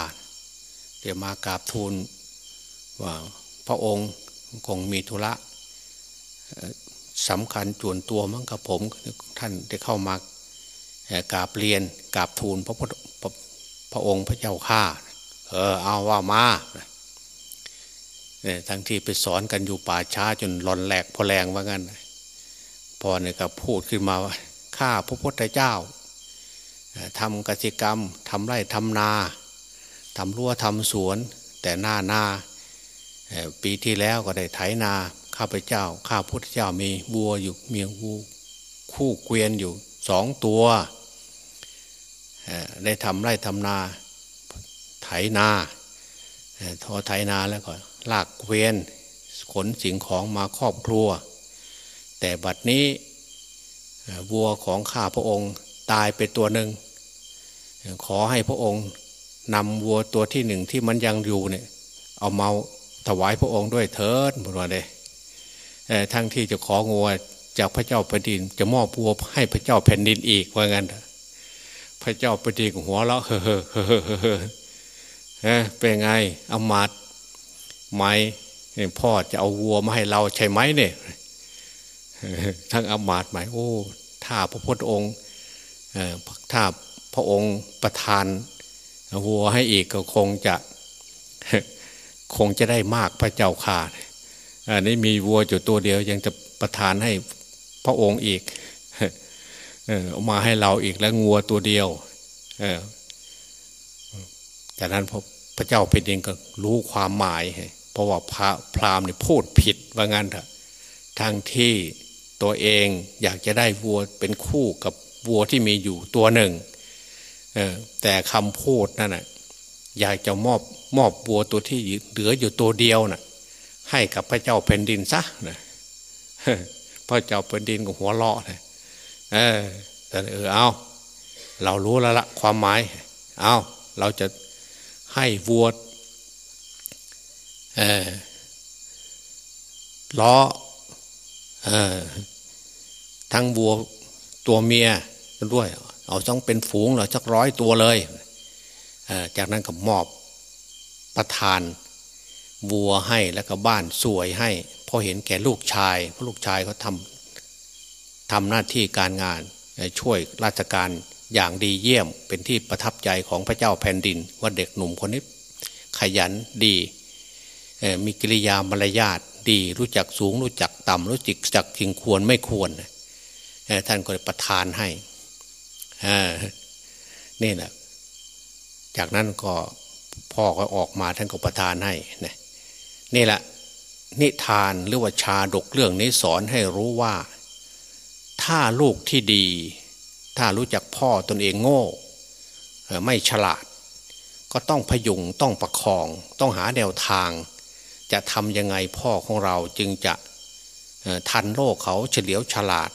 เดี๋ยวมากราบทูลว่าพระองค์คงมีธุระสำคัญจวนตัวมั้งกับผม ท่านได้เข้ามากราบเรียนกราบทูลพระพุทธพระองค์พระเจ้าข้าเออเอาว่ามาเนี่ยทั้งที่ไปสอนกันอยู่ป่าช้าจนหลอนแหลกพอแรงว่างั้นพอเนี่ยก็พูดขึ้นมาว่า ข้าพระพุทธเจ้าทำกิจกรรมทำไร่ทำนาทำรั้วทำสวน แต่หน้านาปีที่แล้วก็ได้ไถนาข้าพเจ้า ข้าพุทธเจ้ามีบัวอยู่เมีวัวคู่เกวียนอยู่สองตัวได้ทำไร่ทำนา ไถนาทอไถนาแล้วก็ลากเกวียนขนสิ่งของมาครอบครัว แต่บัดนี้ วัวของข้าพระองค์ตายไปตัวหนึ่งขอให้พระองค์นำวัวตัวที่หนึ่งที่มันยังอยู่เนี่ย เอามาถวายพระองค์ด้วยเถิดบอกว่าเลยทั้งที่จะของัวจากพระเจ้าแผ่นดิน จะมอบวัวให้พระเจ้าแผ่นดินอีกว่างั้นพระเจ้าแผ่นดินหัวเราะเฮ้อเฮ้อเฮ้อเฮ้อเป็นไงอมาตไหมพ่อจะเอาวัวมาให้เราใช่ไหมเนี่ยทั้งอมาตไหมโอ้ ถ้าพระพุทธองค์ถ้าพระองค์ประทานวัวให้อีกก็คงจะคงจะได้มากพระเจ้าขาดอันนี้มีวัวอยู่ตัวเดียวยังจะประทานให้พระองค์อีกเอามาให้เราอีกแล้วงัวตัวเดียวจากนั้นพระพระเจ้าเป็นเองก็รู้ความหมายเพราะว่าพระพราหมณ์เนี่ยพูดผิดว่างั้นเถอะทางที่ ตัวเองอยากจะได้วัวเป็นคู่กับวัวที่มีอยู่ตัวหนึ่งแต่คำพูดนั่นแหะอยากจะมอบมอบบัวตัวที่เหลืออยู่ตัวเดียวนะ่ะ ให้กับพระเจ้าแผ่นดินซะนะพระเจ้าแผ่นดินก็หัวเราะเลยเออแต่เออเอาเรารู้แล้วละความหมาย เอาเราจะให้วัวเออล้อเออ ทั้งวัวตัวเมียด้วย เอาต้องเป็นฝูงเหรอสักร้อยตัวเลย จากนั้นก็มอบประทานวัวให้แล้วก็บ้านสวยให้พอเห็นแก่ลูกชายเพราะลูกชายเขาทำทำหน้าที่การงาน ช่วยราชการอย่างดีเยี่ยมเป็นที่ประทับใจของพระเจ้าแผ่นดิน ว่าเด็กหนุ่มคนนี้ขยันดีมีกิริยามารยาทดีรู้จักสูงรู้จักต่ำรู้จักจักทิ้งควรไม่ควร ท่านก็เลยประทานให้นี่แหละจากนั้นก็พ่อก็ออกมาท่านก็ประทานให้นี่แหละนิทานหรือว่าชาดกเรื่องนี้สอนให้รู้ว่า ถ้าลูกที่ดี ถ้ารู้จักพ่อตนเองโง่ ไม่ฉลาด ก็ต้องพยุงต้องประคอง ต้องหาแนวทาง จะทำยังไงพ่อของเราจึงจะทันโลกเขาเฉลียวฉลาด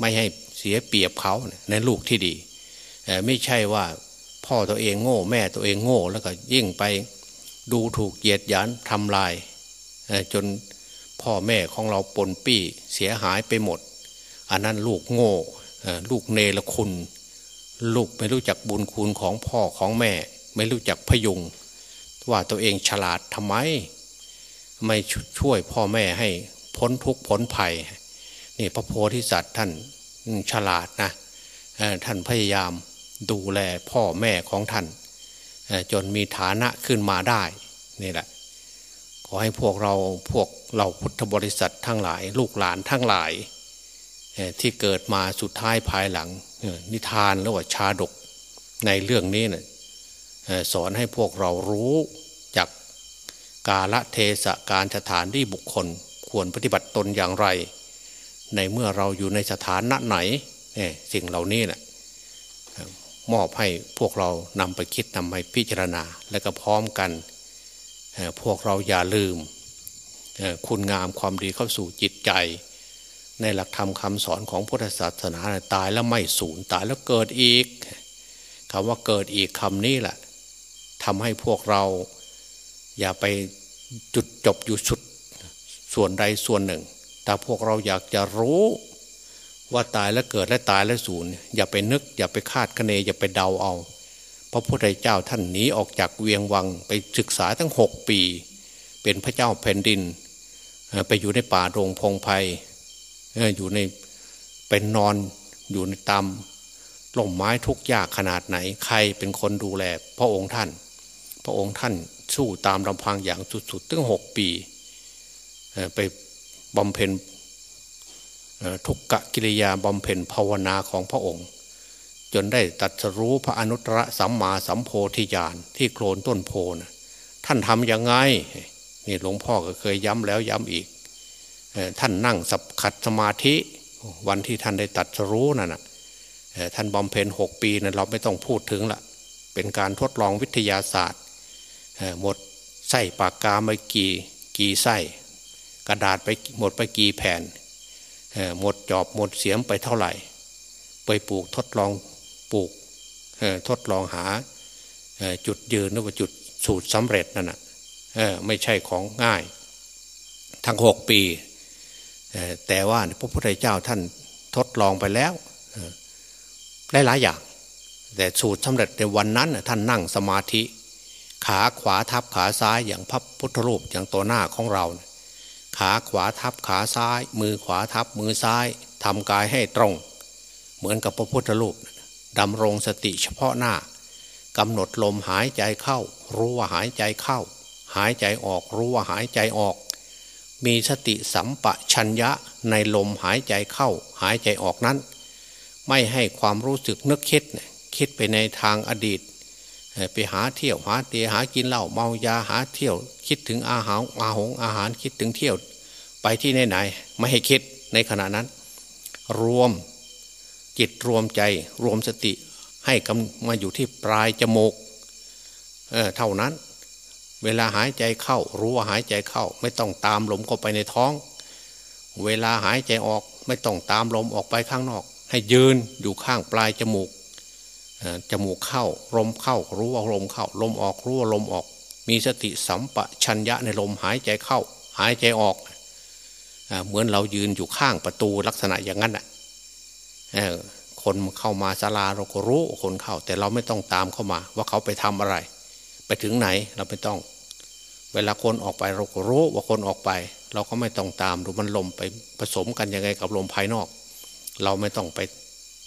ไม่ให้เสียเปรียบเขาในลูกที่ดี ไม่ใช่ว่าพ่อตัวเองโง่แม่ตัวเองโง่แล้วก็ยิ่งไปดูถูกเหยียดหยันทำลาย จนพ่อแม่ของเราปนปี้เสียหายไปหมด อันนั้นลูกโง่ลูกเนรคุณ ลูกไม่รู้จักบุญคุณของพ่อของแม่ ไม่รู้จักพยุง ว่าตัวเองฉลาดทำไม ไม่ช่วยพ่อแม่ให้พ้นทุกข์พ้นภัย นี่พระโพธิสัตว์ท่านฉลาดนะท่านพยายามดูแลพ่อแม่ของท่านจนมีฐานะขึ้นมาได้นี่แหละ ขอให้พวกเราพวกเราพุทธบริษัททั้งหลาย ลูกหลานทั้งหลายที่เกิดมาสุดท้ายภายหลังนิทานหรือว่าชาดกในเรื่องนี้นะสอนให้พวกเรารู้จากกาละเทศการสถานที่บุคคลควรปฏิบัติตนอย่างไร ในเมื่อเราอยู่ในสถานะไหนสิ่งเหล่านี้นะมอบให้พวกเรานำไปคิดนำไปพิจารณา และก็พร้อมกัน พวกเราอย่าลืม คุณงามความดีเข้าสู่จิตใจ ในหลักธรรมคำสอนของพุทธศาสนาตายแล้วไม่สูญตายแล้วเกิดอีกคำว่าเกิดอีกคำนี้แหละทำให้พวกเราอย่าไปจุดจบอยู่สุดส่วนใดส่วนหนึ่ง แต่พวกเราอยากจะรู้ว่าตายแล้วเกิดและตายแล้วสูญอย่าไปนึก อย่าไปคาดคะเน อย่าไปเดาเอา พระพุทธเจ้าท่านหนีออกจากเวียงวังไปศึกษาตั้งหกปี เป็นพระเจ้าแผ่นดิน ไปอยู่ในป่าโรงพงไพ่อยู่ในเป็นนอนอยู่ในตามล่มไม้ทุกยากขนาดไหน ใครเป็นคนดูแล พระองค์ท่าน พระองค์ท่านสู้ตามลำพังอย่างสุดๆตั้งหกปีไป บำเพ็ญทุกกะกิริยาบำเพ็ญภาวนาของพระองค์ จนได้ตัดสรู้พระอนุตตรสัมมาสัมโพธิญาณที่โคลนต้นโพนะท่านทำยังไงนี่หลวงพ่อก็เคยย้ำแล้วย้ำอีก ท่านนั่งสับขัดสมาธิวันที่ท่านได้ตัดสรู้นั่นนะท่านบำเพ็ญหกปีนะั้นเราไม่ต้องพูดถึงละเป็นการทดลองวิทยาศาสตร์หมดไส้ปากกาไปกี่กี่ไส้ กระดาษไปหมดไปกี่แผ่นหมดจอบหมดเสียมไปเท่าไหร่ ไปปลูกทดลองปลูกทดลองหาจุดยืนหรือว่าจุดสูตรสำเร็จนั่นนะไม่ใช่ของง่าย ทั้งหกปี แต่ว่าพระพุทธเจ้าท่านทดลองไปแล้วได้หลายอย่าง แต่สูตรสำเร็จในวันนั้นท่านนั่งสมาธิ ขาขวาทับขาซ้ายอย่างพระพุทธรูปอย่างตัวหน้าของเรา ขาขวาทับขาซ้าย มือขวาทับมือซ้ายทำกายให้ตรง เหมือนกับพระพุทธรูปดำรงสติเฉพาะหน้ากำหนดลมหายใจเข้า รู้ว่าหายใจเข้า หายใจออกรู้ว่าหายใจออก มีสติสัมปชัญญะในลมหายใจเข้า หายใจออกนั้น ไม่ให้ความรู้สึกนึกคิด คิดไปในทางอดีต ไปหาเที่ยวหาเตียหากินเหล้าเมายาหาเที่ยว คิดถึงอาหารอาหงอาหารคิดถึงเที่ยว ไปที่ไหนไหนไม่ให้คิดในขณะนั้น รวมจิตรวมใจรวมสติให้กำมาอยู่ที่ปลายจมูกเเท่านั้น เวลาหายใจเข้า รู้ว่าหายใจเข้า ไม่ต้องตามลมเข้าไปในท้อง เวลาหายใจออกไม่ต้องตามลมออกไปข้างนอก ให้ยืนอยู่ข้างปลายจมูก จมูกเข้าลมเข้ารู้ว่าลมเข้า ลมออกรู้ว่าลมออก มีสติสัมปชัญญะในลมหายใจเข้า หายใจออก เหมือนเรายืนอยู่ข้างประตูลักษณะอย่างนั้นแหะคนเข้ามาศาลาเราก็รู้คนเข้า แต่เราไม่ต้องตามเข้ามา ว่าเขาไปทำอะไร ไปถึงไหนเราไม่ต้อง เวลาคนออกไปเราก็รู้ว่าคนออกไป เราก็ไม่ต้องตามดูมันลมไปผสมกันยังไงกับลมภายนอก เราไม่ต้องไป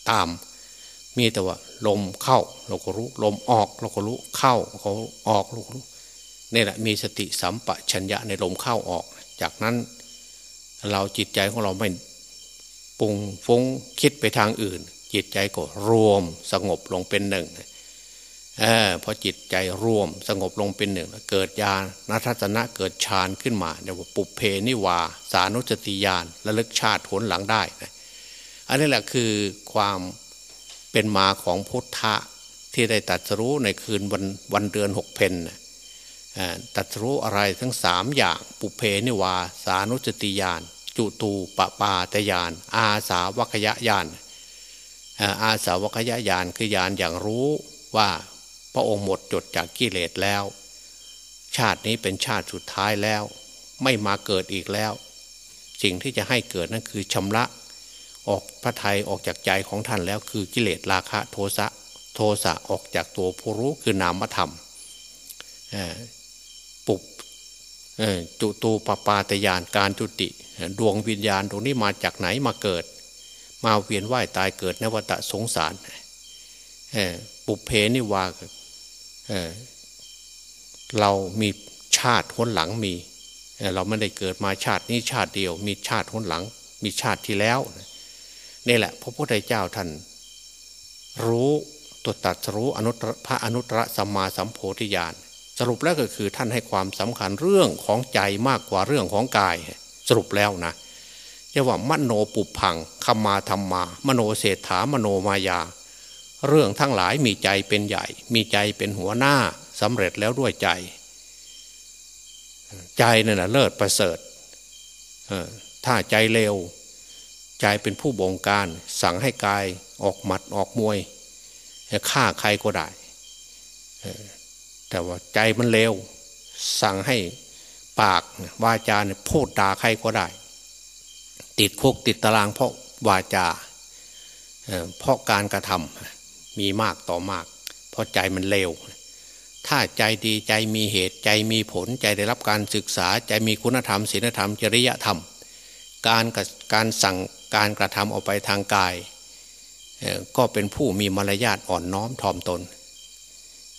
ตาม มีแต่ว่า ลมเข้าเราก็รู้ ลมออกเราก็รู้เข้าเขาออกเราก็รู้นี่แหละมีสติสัมปชัญญะในลมเข้าออก จากนั้น เราจิตใจของเราไม่ปุงฟุ้งคิดไปทางอื่น จิตใจก็รวมสงบลงเป็นหนึ่งเออพอจิตใจรวมสงบลงเป็นหนึ่ง เกิดญาณนัทัศนะเกิดฌานขึ้นมาเรียกว่าปุเพนิวา สานุสติญาณระลึกชาติผลหลังได้นะอันนี้แหละคือความ เป็นมาของพุทธะที่ได้ตัดสู้ในคืนวันวันเดือนหกเพนตัดสู้อะไรทั้งสามอย่างปุเพนิวาสานุสติญาณจุตูปปาตยาน อาสาวกยะญาณอาสาวกยะญาณคือญาณอย่างรู้ว่าพระองค์หมดจดจากกิเลสแล้ว ชาตินี้เป็นชาติสุดท้ายแล้ว ไม่มาเกิดอีกแล้ว สิ่งที่จะให้เกิดนั่นคือชำระ ออกพระไทยออกจากใจของท่านแล้วคือกิเลสราคะโทสะโทสะออกจากตัวผู้รู้คือนามธรรมปุบจุตูปปาตยานการจุติ ดวงวิญญาณตรงนี้มาจากไหนมาเกิด มาเวียนว่ายตายเกิดนวัฏสงสารปุเพนิวาเเรามีชาติหนหลังมี เราไม่ได้เกิดมาชาตินี้ชาติเดียว มีชาติหนหลัง มีชาติที่แล้ว นี่แหละ พระพุทธเจ้าท่านรู้ตัวตัดรู้อนุตพระอนุตตรสัมมาสัมโพธิญาณสรุปแล้วก็คือท่านให้ความสำคัญเรื่องของใจมากกว่าเรื่องของกาย สรุปแล้วนะจะว่ามโนปุพังคมาธรรมา มโนเศรษฐามโนมายา เรื่องทั้งหลายมีใจเป็นใหญ่ มีใจเป็นหัวหน้าสำเร็จแล้วด้วยใจ ใจนั่นแหะเลิศประเสริฐถ้าใจเร็ว ใจเป็นผู้บงการ สั่งให้กายออกหมัดออกมวยฆ่าใครก็ได้ แต่ว่าใจมันเลวสั่งให้ปากวาจาเนี่ยพูดด่าใครก็ได้ ติดคุกติดตารางเพราะวาจาเพราะการกระทำมีมากต่อมาก เพราะใจมันเลวถ้าใจดีใจมีเหตุใจมีผลใจได้รับการศึกษาใจมีคุณธรรมศีลธรรมจริยธรรม การการสั่งการกระทำออกไปทางกาย ก็เป็นผู้มีมารยาทอ่อนน้อมถ่อมตน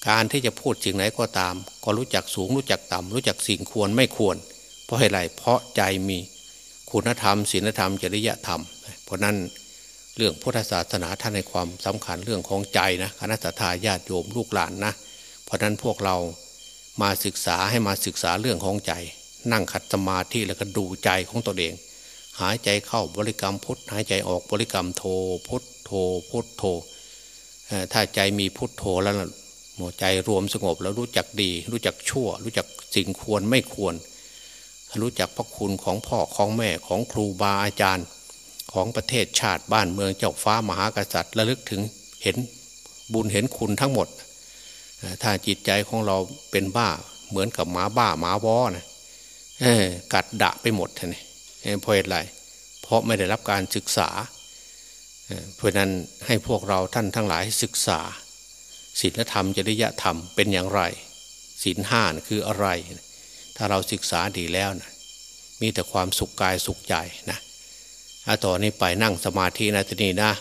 การที่จะพูดสิ่งไหนก็ตาม ก็รู้จักสูงรู้จักต่ำรู้จักสิ่งควรไม่ควร เพราะอะไรเพราะใจมีคุณธรรมศีลธรรมจริยธรรม เพราะนั้นเรื่องพุทธศาสนาท่านในความสำคัญเรื่องของใจนะคณะทาญาติโยมลูกหลานนะ เพราะนั้นพวกเรามาศึกษาให้มาศึกษาเรื่องของใจ นั่งขัดสมาธิแล้วก็ดูใจของตัวเอง หายใจเข้าบริกรรมพุทหายใจออกบริกรรมโทพุทโทพุทโทถ้าใจมีพุทโทแล้วหัวใจรวมสงบแล้วรู้จักดี รู้จักชั่ว รู้จักสิ่งควรไม่ควร รู้จักพระคุณของพ่อของแม่ของครูบาอาจารย์ของประเทศชาติบ้านเมืองเจ้าฟ้ามหากษัตริย์ระลึกถึงเห็นบุญเห็นคุณทั้งหมด ถ้าจิตใจของเราเป็นบ้าเหมือนกับหมาบ้าหมาวอนะกัดดะไปหมดเลย เพราะอะไรเพราะไม่ได้รับการศึกษา เพราะนั้นให้พวกเราท่านทั้งหลายศึกษาศีลธรรมจริยธรรมเป็นอย่างไรศีลห้าคืออะไร ถ้าเราศึกษาดีแล้วนะมีแต่ความสุขกายสุขใจนะต่อนนี้ไปนั่งสมาธินะทีนี้นะ